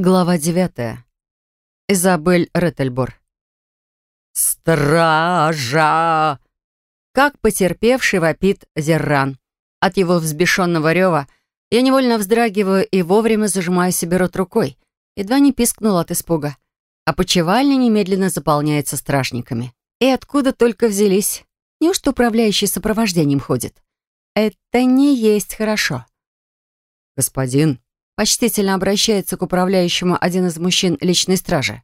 Глава девятая. Изабель Реттельбор. «Стража!» Как потерпевший вопит Зерран. От его взбешенного рева я невольно вздрагиваю и вовремя зажимаю себе рот рукой. Едва не пискнул от испуга. А почевальня немедленно заполняется стражниками. И откуда только взялись? Неужто управляющий сопровождением ходит? Это не есть хорошо. «Господин», Почтительно обращается к управляющему один из мужчин личной стражи.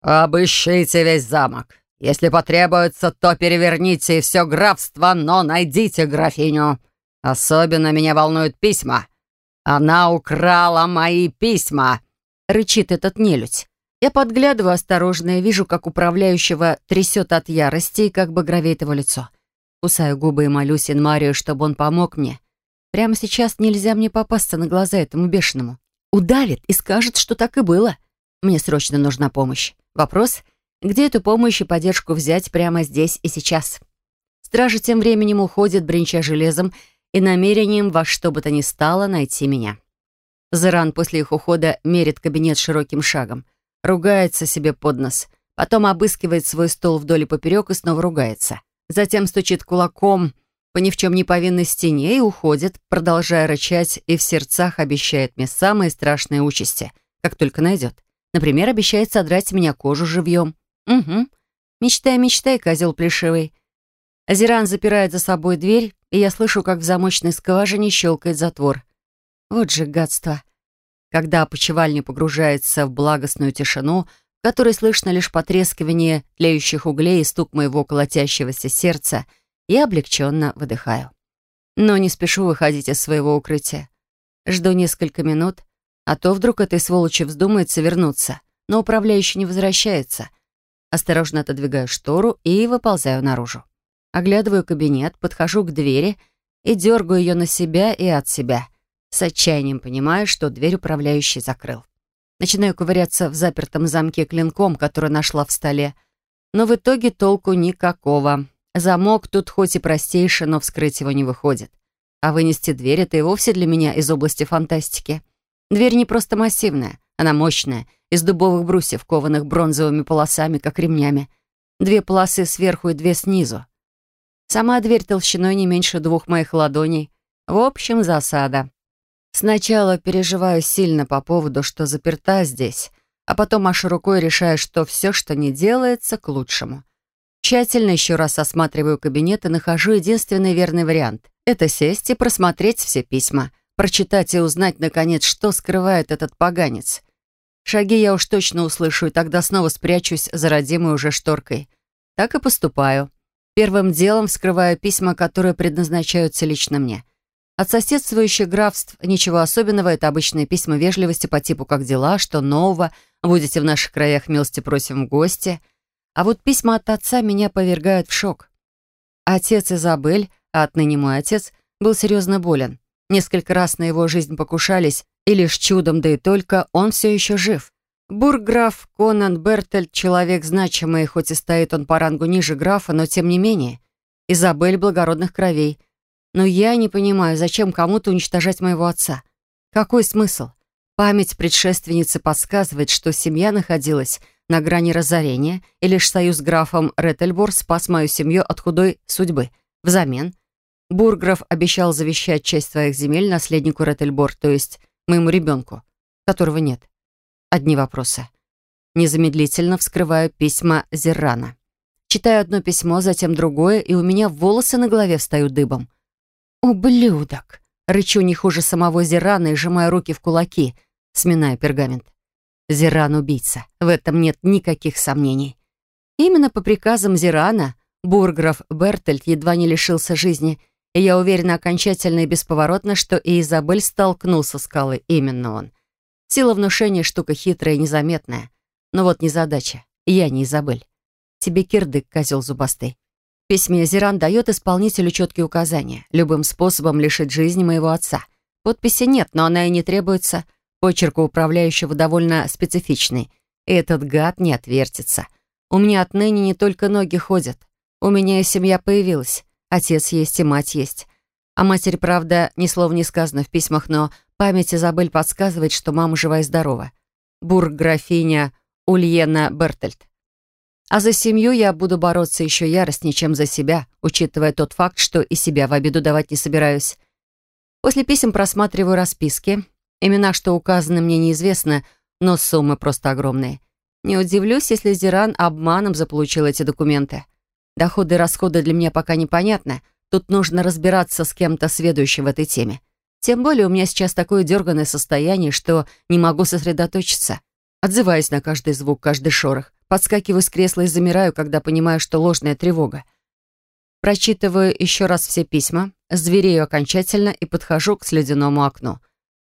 «Обыщите весь замок. Если потребуется, то переверните все графство, но найдите графиню. Особенно меня волнуют письма. Она украла мои письма!» — рычит этот нелюдь. Я подглядываю осторожно и вижу, как управляющего трясет от ярости и как бы гровеет его лицо. Кусаю губы и молюсь Инмарию, чтобы он помог мне. Прямо сейчас нельзя мне попасться на глаза этому бешеному. Удавит и скажет, что так и было. Мне срочно нужна помощь. Вопрос, где эту помощь и поддержку взять прямо здесь и сейчас? Стражи тем временем уходят, бренча железом, и намерением во что бы то ни стало найти меня. Заран после их ухода мерит кабинет широким шагом, ругается себе под нос, потом обыскивает свой стол вдоль и поперек и снова ругается. Затем стучит кулаком по ни в чем не повинной стене и уходит, продолжая рычать и в сердцах обещает мне самые страшные участи, как только найдет. Например, обещает содрать с меня кожу живьем. Угу. Мечтай, мечтай, козел плешивый. Азиран запирает за собой дверь, и я слышу, как в замочной скважине щелкает затвор. Вот же гадство. Когда опочивальня погружается в благостную тишину, в которой слышно лишь потрескивание тлеющих углей и стук моего колотящегося сердца — и облегченно выдыхаю. Но не спешу выходить из своего укрытия. Жду несколько минут, а то вдруг этой сволочи вздумается вернуться, но управляющий не возвращается. Осторожно отодвигаю штору и выползаю наружу. Оглядываю кабинет, подхожу к двери и дергаю ее на себя и от себя. С отчаянием понимаю, что дверь управляющий закрыл. Начинаю ковыряться в запертом замке клинком, который нашла в столе. Но в итоге толку никакого. Замок тут хоть и простейший, но вскрыть его не выходит. А вынести дверь — это и вовсе для меня из области фантастики. Дверь не просто массивная, она мощная, из дубовых брусьев, кованых бронзовыми полосами, как ремнями. Две полосы сверху и две снизу. Сама дверь толщиной не меньше двух моих ладоней. В общем, засада. Сначала переживаю сильно по поводу, что заперта здесь, а потом машу рукой решаю, что все, что не делается, к лучшему. Тщательно еще раз осматриваю кабинет и нахожу единственный верный вариант. Это сесть и просмотреть все письма, прочитать и узнать, наконец, что скрывает этот поганец. Шаги я уж точно услышу, и тогда снова спрячусь за родимой уже шторкой. Так и поступаю. Первым делом вскрываю письма, которые предназначаются лично мне. От соседствующих графств ничего особенного, это обычные письма вежливости по типу «как дела?», «что нового?», «будете в наших краях, милости просим в гости?», а вот письма от отца меня повергают в шок. Отец Изабель, а отныне мой отец, был серьезно болен. Несколько раз на его жизнь покушались, и лишь чудом, да и только, он все еще жив. Бургграф Конан Бертельд — человек значимый, хоть и стоит он по рангу ниже графа, но тем не менее. Изабель благородных кровей. Но я не понимаю, зачем кому-то уничтожать моего отца. Какой смысл? Память предшественницы подсказывает, что семья находилась на грани разорения, и лишь союз с графом Реттельбор спас мою семью от худой судьбы. Взамен Бурграф обещал завещать часть своих земель наследнику Реттельбор, то есть моему ребенку, которого нет. Одни вопросы. Незамедлительно вскрываю письма Зеррана. Читаю одно письмо, затем другое, и у меня волосы на голове встают дыбом. «Ублюдок!» Рычу не хуже самого Зеррана и сжимаю руки в кулаки, сминая пергамент. Зиран — убийца. В этом нет никаких сомнений. Именно по приказам Зирана бурграф Бертельд едва не лишился жизни, и я уверена окончательно и бесповоротно, что и Изабель столкнулся с скалой именно он. Сила внушения — штука хитрая и незаметная. Но вот незадача. Я не Изабель. Тебе кирдык, козел зубастый. В письме Зиран дает исполнителю четкие указания, любым способом лишить жизни моего отца. Подписи нет, но она и не требуется — Почерк у управляющего довольно специфичный. И этот гад не отвертится. У меня отныне не только ноги ходят. У меня и семья появилась. Отец есть и мать есть. А матери, правда, ни слова не сказано в письмах, но Память Изабель подсказывает, что мама жива и здорова. Бург-графиня Ульена Бертельд. А за семью я буду бороться еще яростнее, чем за себя, учитывая тот факт, что и себя в обиду давать не собираюсь. После писем просматриваю расписки. Имена, что указаны, мне неизвестны, но суммы просто огромные. Не удивлюсь, если Зиран обманом заполучил эти документы. Доходы и расходы для меня пока непонятны. Тут нужно разбираться с кем-то сведущим в этой теме. Тем более у меня сейчас такое дерганное состояние, что не могу сосредоточиться. Отзываюсь на каждый звук, каждый шорох. Подскакиваю с кресла и замираю, когда понимаю, что ложная тревога. Прочитываю еще раз все письма, зверею окончательно и подхожу к слюдяному окну.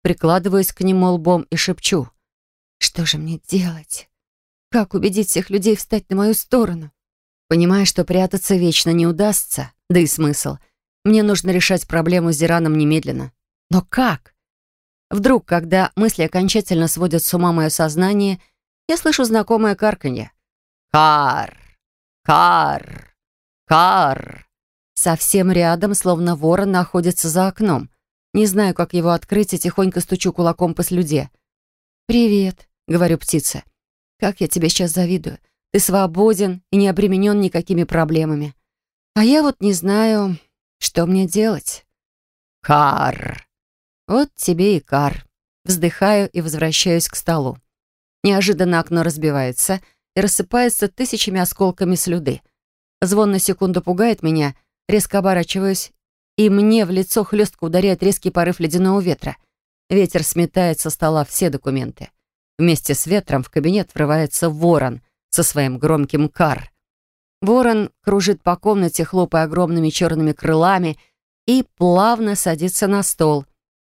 Прикладываюсь к нему лбом и шепчу. «Что же мне делать? Как убедить всех людей встать на мою сторону?» Понимая, что прятаться вечно не удастся, да и смысл. Мне нужно решать проблему с Зираном немедленно. Но как? Вдруг, когда мысли окончательно сводят с ума мое сознание, я слышу знакомое карканье. «Кар! Кар! Кар!» Совсем рядом, словно ворон, находится за окном. Не знаю, как его открыть, и тихонько стучу кулаком по слюде. «Привет», — говорю птице. «Как я тебе сейчас завидую. Ты свободен и не обременен никакими проблемами. А я вот не знаю, что мне делать. Кар. Вот тебе и кар. Вздыхаю и возвращаюсь к столу. Неожиданно окно разбивается и рассыпается тысячами осколками слюды. Звон на секунду пугает меня, резко оборачиваюсь, и мне в лицо хлестко ударяет резкий порыв ледяного ветра. Ветер сметает со стола все документы. Вместе с ветром в кабинет врывается ворон — со своим громким кар. Ворон кружит по комнате, хлопая огромными черными крылами, и плавно садится на стол.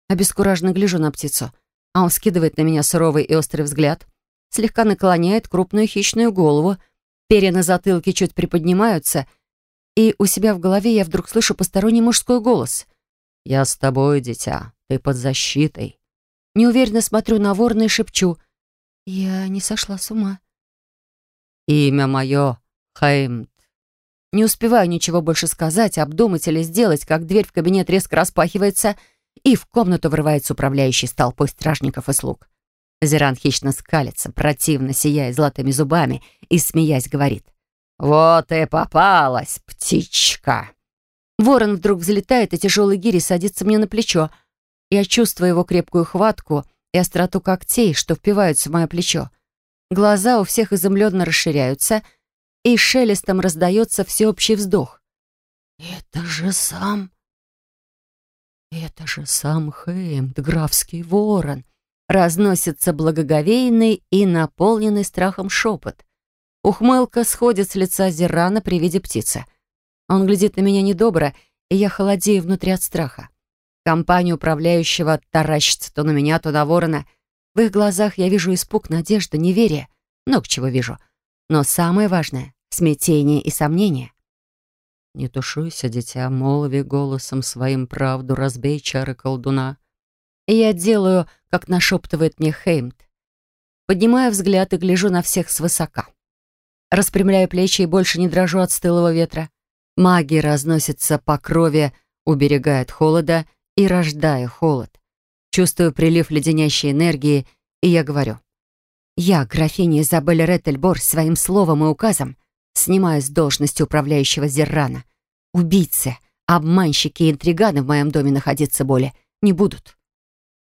Обескураженно гляжу на птицу, а он скидывает на меня суровый и острый взгляд, слегка наклоняет крупную хищную голову, перья на затылке чуть приподнимаются, и у себя в голове я вдруг слышу посторонний мужской голос. «Я с тобой, дитя, ты под защитой». Неуверенно смотрю на ворона и шепчу. «Я не сошла с ума». Имя мое Хеймт. Не успеваю ничего больше сказать, обдумать или сделать, как дверь в кабинет резко распахивается, и в комнату врывается управляющий с толпой стражников и слуг. Зиран хищно скалится, противно сияя золотыми зубами, и, смеясь, говорит. «Вот и попалась, птичка!» Ворон вдруг взлетает, и тяжелый гири садится мне на плечо. Я чувствую его крепкую хватку и остроту когтей, что впиваются в мое плечо. Глаза у всех изумленно расширяются, и шелестом раздается всеобщий вздох. «Это же сам... Это же сам Хеймд, графский ворон!» Разносится благоговейный и наполненный страхом шепот. Ухмылка сходит с лица Зирана при виде птицы. Он глядит на меня недобро, и я холодею внутри от страха. Компания управляющего таращится то на меня, то на ворона — в их глазах я вижу испуг, надежду, неверие. Много чего вижу. Но самое важное — смятение и сомнение. «Не тушуйся, дитя, молви голосом своим правду, разбей чары колдуна». И я делаю, как нашептывает мне Хеймт. Поднимаю взгляд и гляжу на всех свысока. Распрямляю плечи и больше не дрожу от стылого ветра. Магия разносится по крови, уберегает холода и рождая холод. Чувствую прилив леденящей энергии, и я говорю. Я, графиня Изабель Реттельбор, своим словом и указом снимаю с должности управляющего Зеррана. Убийцы, обманщики и интриганы в моем доме находиться более не будут.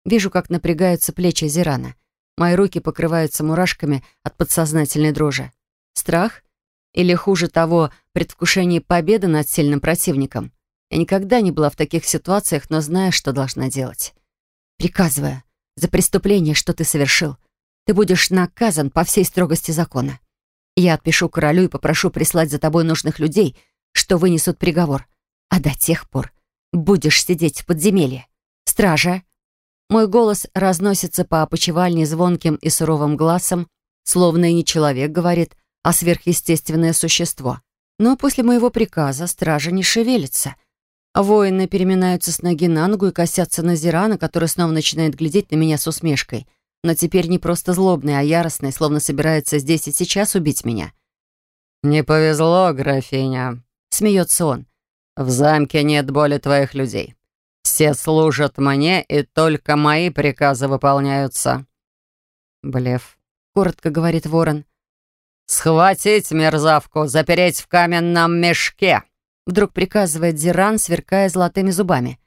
Вижу, как напрягаются плечи Зерана. Мои руки покрываются мурашками от подсознательной дрожи. Страх? Или, хуже того, предвкушение победы над сильным противником? Я никогда не была в таких ситуациях, но знаю, что должна делать. Приказываю, за преступление, что ты совершил, ты будешь наказан по всей строгости закона. Я отпишу королю и попрошу прислать за тобой нужных людей, что вынесут приговор. А до тех пор будешь сидеть в подземелье. Стража. Мой голос разносится по опочивальне звонким и суровым глазом, словно и не человек говорит, а сверхъестественное существо. Но после моего приказа стража не шевелится — Воины переминаются с ноги на ногу и косятся на Зирана, который снова начинает глядеть на меня с усмешкой. Но теперь не просто злобный, а яростный, словно собирается здесь и сейчас убить меня. «Не повезло, графиня», — смеется он. «В замке нет боли твоих людей. Все служат мне, и только мои приказы выполняются». «Блеф», — коротко говорит ворон. «Схватить мерзавку, запереть в каменном мешке!» Вдруг приказывает Зиран, сверкая золотыми зубами.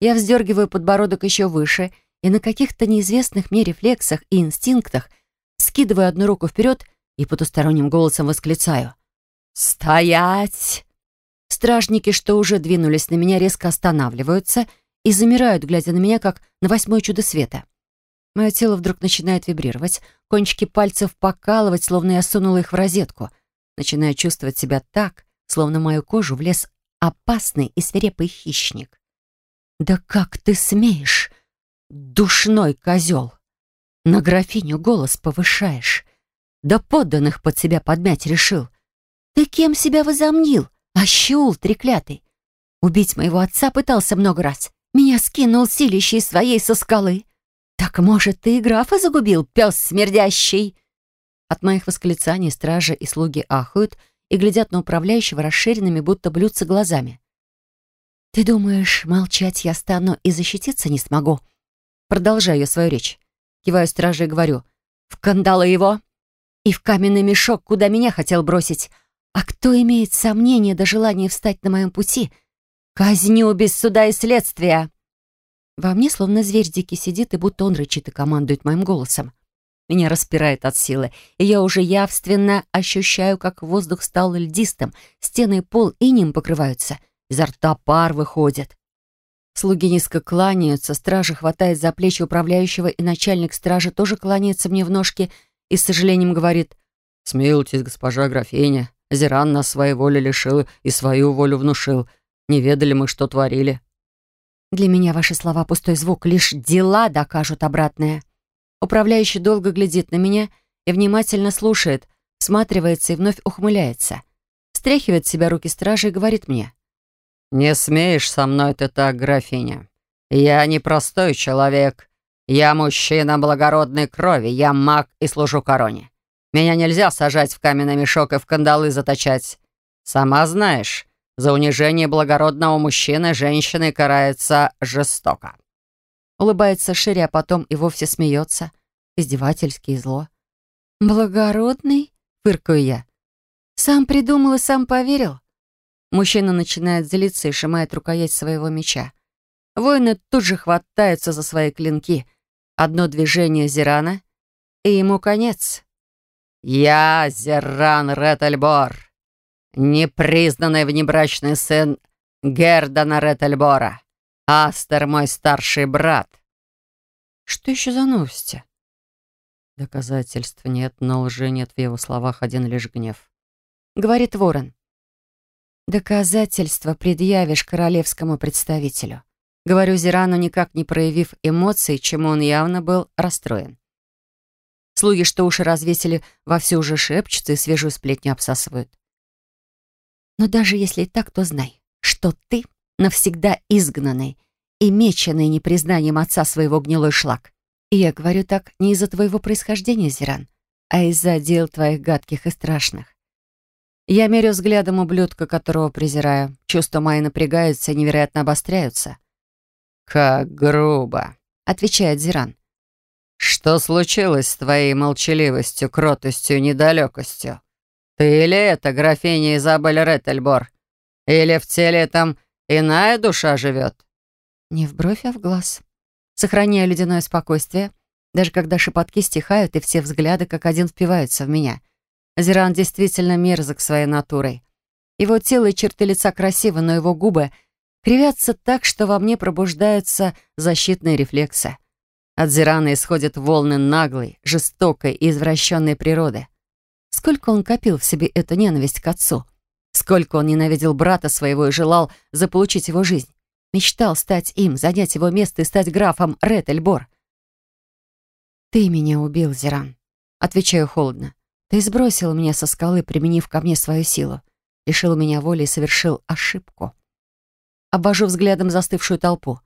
Я вздергиваю подбородок еще выше и на каких-то неизвестных мне рефлексах и инстинктах скидываю одну руку вперед и потусторонним голосом восклицаю. «Стоять!» Стражники, что уже двинулись на меня, резко останавливаются и замирают, глядя на меня, как на восьмое чудо света. Мое тело вдруг начинает вибрировать, кончики пальцев покалывать, словно я сунула их в розетку. Начинаю чувствовать себя так, словно мою кожу влез опасный и свирепый хищник. «Да как ты смеешь, душной козел! На графиню голос повышаешь, да подданных под себя подмять решил. Ты кем себя возомнил, ощул треклятый? Убить моего отца пытался много раз, меня скинул силищей своей со скалы». «Так, может, ты и графа загубил, пес смердящий?» От моих восклицаний стражи и слуги ахают и глядят на управляющего расширенными, будто блюдца глазами. «Ты думаешь, молчать я стану и защититься не смогу?» Продолжаю свою речь. Киваю страже и говорю. «В кандалы его и в каменный мешок, куда меня хотел бросить. А кто имеет сомнения до желания встать на моем пути? Казню без суда и следствия!» Во мне словно зверь дикий сидит, и будто он рычит и командует моим голосом. Меня распирает от силы, и я уже явственно ощущаю, как воздух стал льдистым, стены и пол инем покрываются, изо рта пар выходит. Слуги низко кланяются, стража хватает за плечи управляющего, и начальник стражи тоже кланяется мне в ножки и с сожалением говорит «Смилуйтесь, госпожа графиня, Зиран нас своей воли лишил и свою волю внушил. Не ведали мы, что творили». Для меня ваши слова пустой звук, лишь дела докажут обратное. Управляющий долго глядит на меня и внимательно слушает, всматривается и вновь ухмыляется. Стряхивает с себя руки стражи и говорит мне. «Не смеешь со мной ты так, графиня. Я не простой человек. Я мужчина благородной крови, я маг и служу короне. Меня нельзя сажать в каменный мешок и в кандалы заточать. Сама знаешь, за унижение благородного мужчины женщины карается жестоко. Улыбается шире, а потом и вовсе смеется. Издевательски и зло. «Благородный?» — фыркаю я. «Сам придумал и сам поверил?» Мужчина начинает злиться и сжимает рукоять своего меча. Воины тут же хватаются за свои клинки. Одно движение Зирана, и ему конец. «Я Зиран Ретельбор, непризнанный внебрачный сын Гердана Ретельбора. Астер мой старший брат». «Что еще за новости?» Доказательств нет, но лжи нет в его словах, один лишь гнев. Говорит ворон. «Доказательства предъявишь королевскому представителю». Говорю Зирану, никак не проявив эмоций, чему он явно был расстроен. Слуги, что уши развесили, вовсю уже шепчутся и свежую сплетню обсасывают. Но даже если так, то знай, что ты навсегда изгнанный и меченный непризнанием отца своего гнилой шлак. И я говорю так не из-за твоего происхождения, Зиран, а из-за дел твоих гадких и страшных. Я мерю взглядом ублюдка, которого презираю. Чувства мои напрягаются и невероятно обостряются. «Как грубо», — отвечает Зиран. «Что случилось с твоей молчаливостью, кротостью, недалекостью? Или это графиня Изабель Реттельбор? Или в теле там иная душа живет?» Не в бровь, а в глаз. Сохраняя ледяное спокойствие, даже когда шепотки стихают и все взгляды как один впиваются в меня. Зиран действительно мерзок своей натурой. Его тело и черты лица красивы, но его губы кривятся так, что во мне пробуждаются защитные рефлексы. От Зирана исходят волны наглой, жестокой и извращенной природы. Сколько он копил в себе эту ненависть к отцу. Сколько он ненавидел брата своего и желал заполучить его жизнь. Мечтал стать им, занять его место и стать графом Ретельбор. «Ты меня убил, Зиран», — отвечаю холодно. «Ты сбросил меня со скалы, применив ко мне свою силу, лишил меня воли и совершил ошибку». Обвожу взглядом застывшую толпу.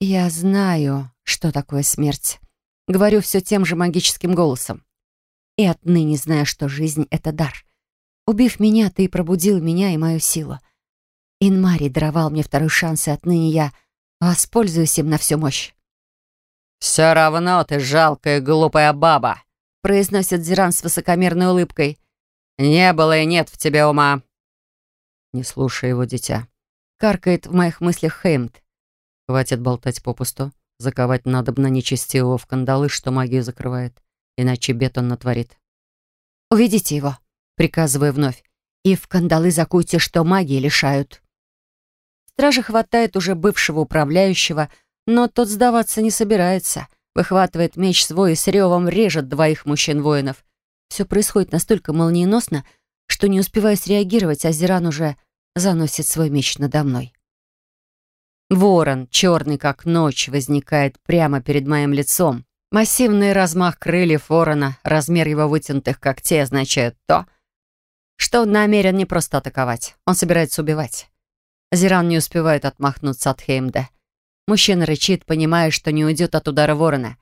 «Я знаю, что такое смерть», — говорю все тем же магическим голосом и отныне знаю, что жизнь — это дар. Убив меня, ты пробудил меня и мою силу. Инмари даровал мне второй шанс, и отныне я Воспользуюсь им на всю мощь. «Все равно ты жалкая глупая баба», — произносит Зиран с высокомерной улыбкой. «Не было и нет в тебе ума». «Не слушай его, дитя», — каркает в моих мыслях Хеймд. «Хватит болтать попусту. Заковать надобно нечестивого в кандалы, что магию закрывает, иначе бед он натворит». «Уведите его», — приказываю вновь, «и в кандалы закуйте, что магии лишают». Стража хватает уже бывшего управляющего, но тот сдаваться не собирается. Выхватывает меч свой и с ревом режет двоих мужчин-воинов. Все происходит настолько молниеносно, что не успеваю среагировать, а Зиран уже заносит свой меч надо мной. Ворон, черный как ночь, возникает прямо перед моим лицом. Массивный размах крыльев ворона, размер его вытянутых когтей означает то, что он намерен не просто атаковать, он собирается убивать. Зиран не успевает отмахнуться от Хеймда. Мужчина рычит, понимая, что не уйдет от удара ворона.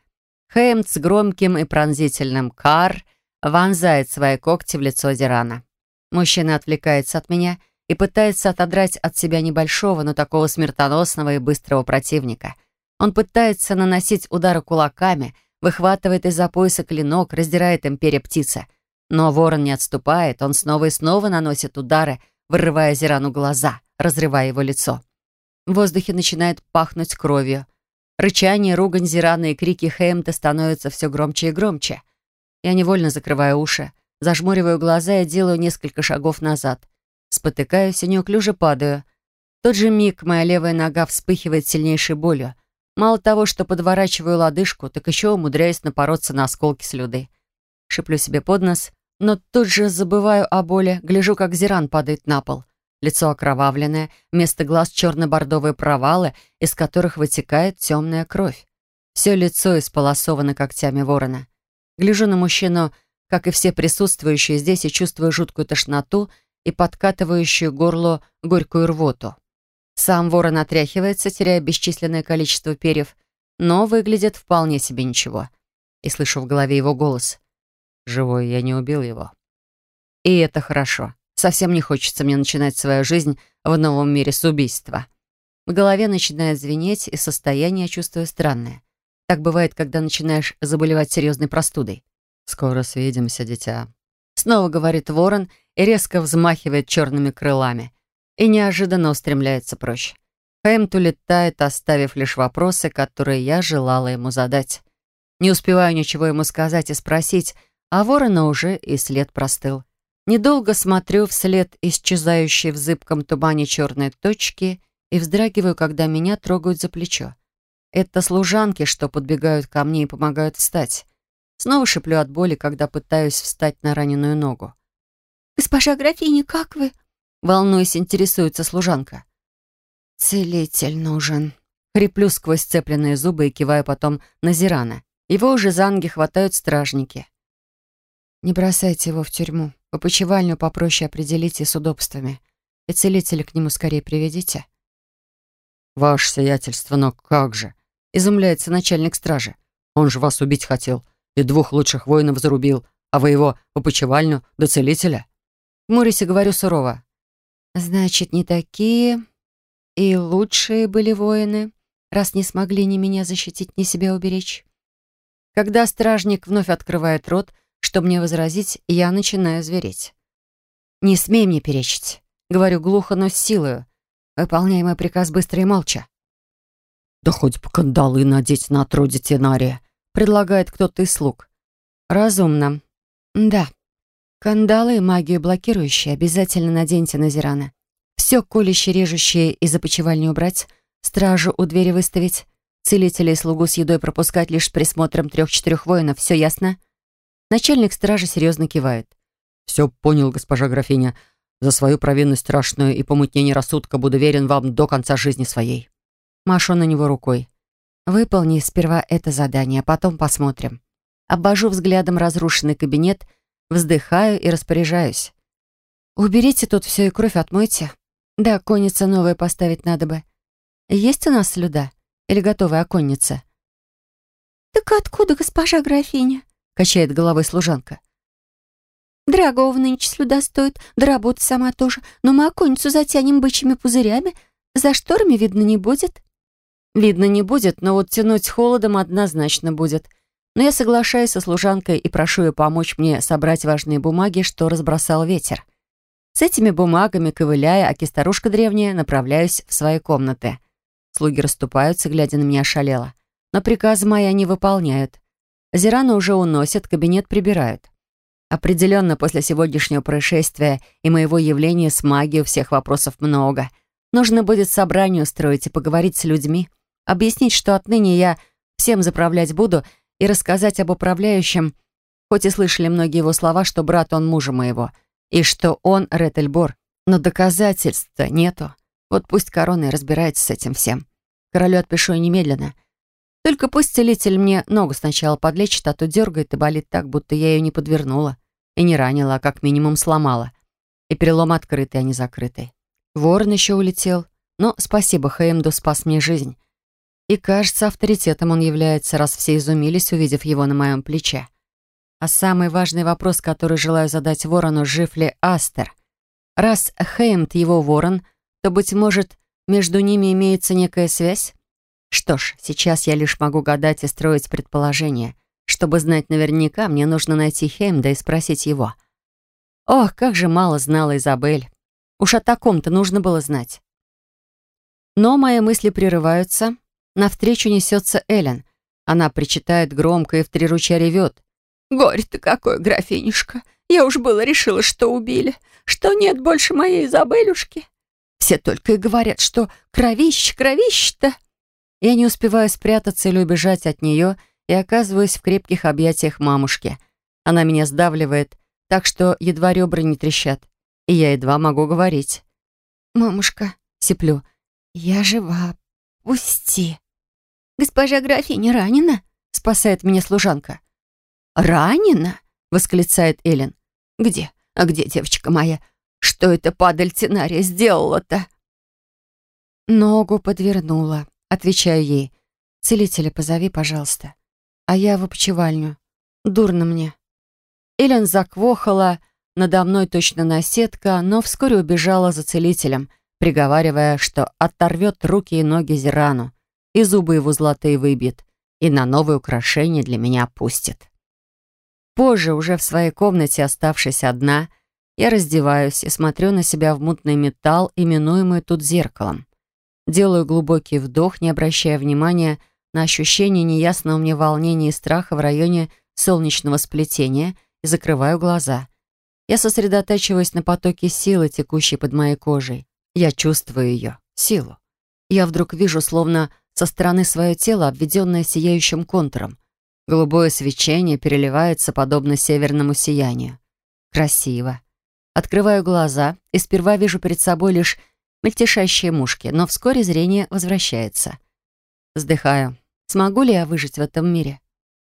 Хеймд с громким и пронзительным «кар» вонзает свои когти в лицо Зирана. Мужчина отвлекается от меня и пытается отодрать от себя небольшого, но такого смертоносного и быстрого противника. Он пытается наносить удары кулаками, выхватывает из-за пояса клинок, раздирает им перья птицы. Но ворон не отступает, он снова и снова наносит удары, вырывая Зирану глаза, разрывая его лицо. В воздухе начинает пахнуть кровью. Рычание, ругань Зирана и крики Хэмда становятся все громче и громче. Я невольно закрываю уши, зажмуриваю глаза и делаю несколько шагов назад. Спотыкаюсь и неуклюже падаю. В тот же миг моя левая нога вспыхивает сильнейшей болью. Мало того, что подворачиваю лодыжку, так еще умудряюсь напороться на осколки слюды. Шиплю себе под нос, но тут же забываю о боли, гляжу, как Зиран падает на пол. Лицо окровавленное, вместо глаз черно-бордовые провалы, из которых вытекает темная кровь. Все лицо исполосовано когтями ворона. Гляжу на мужчину, как и все присутствующие здесь, и чувствую жуткую тошноту и подкатывающую горло горькую рвоту. Сам ворон отряхивается, теряя бесчисленное количество перьев, но выглядит вполне себе ничего. И слышу в голове его голос. «Живой, я не убил его». И это хорошо. Совсем не хочется мне начинать свою жизнь в новом мире с убийства. В голове начинает звенеть, и состояние чувствую странное. Так бывает, когда начинаешь заболевать серьезной простудой. «Скоро свидимся, дитя». Снова говорит ворон и резко взмахивает черными крылами. И неожиданно устремляется прочь. Хэмт улетает, оставив лишь вопросы, которые я желала ему задать. Не успеваю ничего ему сказать и спросить, а ворона уже и след простыл. Недолго смотрю вслед исчезающей в зыбком тумане черной точки и вздрагиваю, когда меня трогают за плечо. Это служанки, что подбегают ко мне и помогают встать. Снова шиплю от боли, когда пытаюсь встать на раненую ногу. «Госпожа графиня, как вы?» Волнуясь, интересуется служанка. «Целитель нужен». Хриплю сквозь сцепленные зубы и киваю потом на Зирана. Его уже за ноги хватают стражники. «Не бросайте его в тюрьму. В опочивальню попроще определите с удобствами. И целителя к нему скорее приведите». «Ваше сиятельство, но как же?» — изумляется начальник стражи. «Он же вас убить хотел и двух лучших воинов зарубил, а вы его в опочивальню до целителя?» В Морисе говорю сурово. «Значит, не такие и лучшие были воины, раз не смогли ни меня защитить, ни себя уберечь». Когда стражник вновь открывает рот, чтобы мне возразить, я начинаю звереть. «Не смей мне перечить», — говорю глухо, но с силою. Выполняй мой приказ быстро и молча. «Да хоть бы кандалы надеть на троде Тенария», — предлагает кто-то из слуг. «Разумно. Да. Кандалы и магию блокирующие обязательно наденьте на Зирана. Все колюще-режущее из опочивальни убрать, стражу у двери выставить, целителя и слугу с едой пропускать лишь с присмотром трех-четырех воинов. Все ясно?» Начальник стражи серьезно кивает. «Все понял, госпожа графиня. За свою провинность страшную и помутнение рассудка буду верен вам до конца жизни своей». Машу на него рукой. «Выполни сперва это задание, а потом посмотрим». Обвожу взглядом разрушенный кабинет, вздыхаю и распоряжаюсь. «Уберите тут все и кровь отмойте. Да, конница новая поставить надо бы. Есть у нас слюда? Или готовая оконница?» «Так откуда, госпожа графиня?» — качает головой служанка. «Дорогого нынче слюда стоит, да работа сама тоже, но мы оконницу затянем бычьими пузырями, за шторами видно не будет». Видно не будет, но вот тянуть холодом однозначно будет. Но я соглашаюсь со служанкой и прошу ее помочь мне собрать важные бумаги, что разбросал ветер. С этими бумагами, ковыляя, аки старушка древняя, направляюсь в свои комнаты. Слуги расступаются, глядя на меня ошалело. Но приказы мои они выполняют. Зирана уже уносят, кабинет прибирают. Определенно, после сегодняшнего происшествия и моего явления с магией у всех вопросов много. Нужно будет собрание устроить и поговорить с людьми. Объяснить, что отныне я всем заправлять буду и рассказать об управляющем, хоть и слышали многие его слова, что брат он мужа моего, и что он Ретельбор, но доказательств-то нету. Вот пусть корона и разбирается с этим всем. Королю отпишу немедленно. Только пусть целитель мне ногу сначала подлечит, а то дергает и болит так, будто я ее не подвернула. И не ранила, а как минимум сломала. И перелом открытый, а не закрытый. Ворон еще улетел. Но спасибо, Хеймду спас мне жизнь. И, кажется, авторитетом он является, раз все изумились, увидев его на моем плече. А самый важный вопрос, который желаю задать ворону, жив ли Астер? Раз Хеймд его ворон, то, быть может, между ними имеется некая связь? Что ж, сейчас я лишь могу гадать и строить предположения. Чтобы знать наверняка, мне нужно найти Хеймда и спросить его. Ох, как же мало знала Изабель. Уж о таком-то нужно было знать. Но мои мысли прерываются. Навстречу несется Эллен. Она причитает громко и в три ручья ревет. «Горе-то какое, графинюшка! Я уж было решила, что убили, что нет больше моей Изабелюшки. Все только и говорят, что кровище, кровище-то!» Я не успеваю спрятаться или убежать от нее и оказываюсь в крепких объятиях мамушки. Она меня сдавливает, так что едва ребра не трещат, и я едва могу говорить. «Мамушка», — сиплю, — «я жива, пусти». «Госпожа графиня ранена?» — спасает меня служанка. «Ранена?» — восклицает Эллен. «Где? А где девочка моя? Что это падаль Тинария сделала-то?» Ногу подвернула. Отвечаю ей. «Целителя позови, пожалуйста. А я в опочивальню. Дурно мне». Эллен заквохала, надо мной точно наседка, но вскоре убежала за целителем, приговаривая, что оторвет руки и ноги Зирану, и зубы его золотые выбьет, и на новые украшения для меня пустит. Позже, уже в своей комнате, оставшись одна, я раздеваюсь и смотрю на себя в мутный металл, именуемый тут зеркалом. Делаю глубокий вдох, не обращая внимания на ощущение неясного мне волнения и страха в районе солнечного сплетения и закрываю глаза. Я сосредотачиваюсь на потоке силы, текущей под моей кожей. Я чувствую ее, силу. Я вдруг вижу, словно со стороны свое тело, обведенное сияющим контуром. Голубое свечение переливается, подобно северному сиянию. Красиво. Открываю глаза и сперва вижу перед собой лишь мельтешащие мушки, но вскоре зрение возвращается. Вздыхаю. Смогу ли я выжить в этом мире?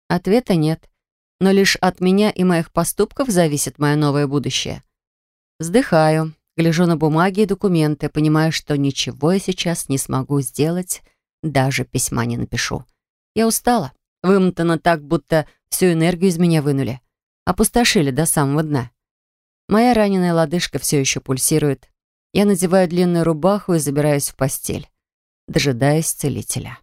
Ответа нет. Но лишь от меня и моих поступков зависит мое новое будущее. Вздыхаю, гляжу на бумаги и документы, понимаю, что ничего я сейчас не смогу сделать, даже письма не напишу. Я устала, вымотана так, будто всю энергию из меня вынули. Опустошили до самого дна. Моя раненая лодыжка все еще пульсирует, я надеваю длинную рубаху и забираюсь в постель, дожидаясь целителя.